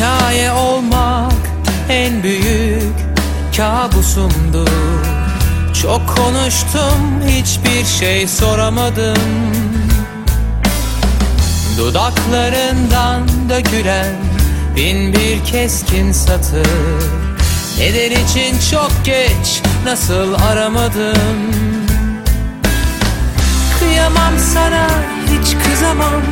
Hikaye olmak en büyük kabusumdu Çok konuştum hiçbir şey soramadım. Dudaklarından dökülen bin bir keskin satır. Neden için çok geç nasıl aramadım? Kıyamam sana hiç kızamam.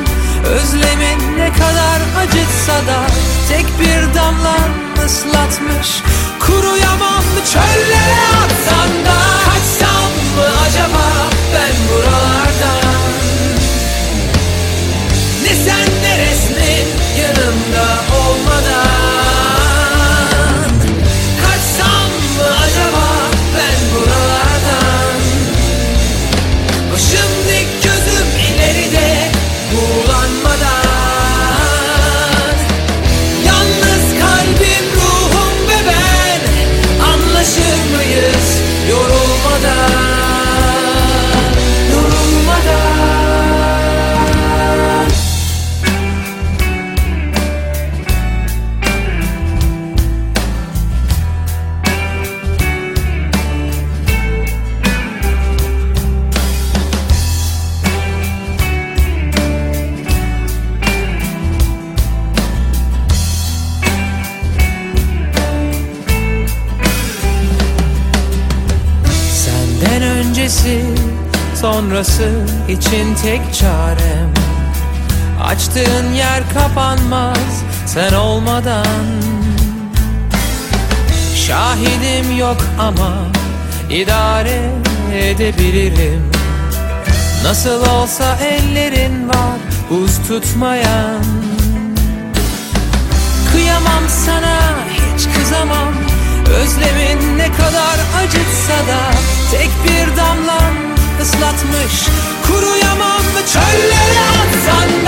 Özlemin ne kadar acıtsa da Tek bir damla ıslatmış Kuruyamam çöllere atsan da öncesi sonrası için tek çarem. Açtığın yer kapanmaz sen olmadan. Şahidim yok ama idare edebilirim. Nasıl olsa ellerin var buz tutmayan. Kıyamam sana Özlemin ne kadar acıtsa da Tek bir damlan ıslatmış. Kuruyamam çöllere atsan da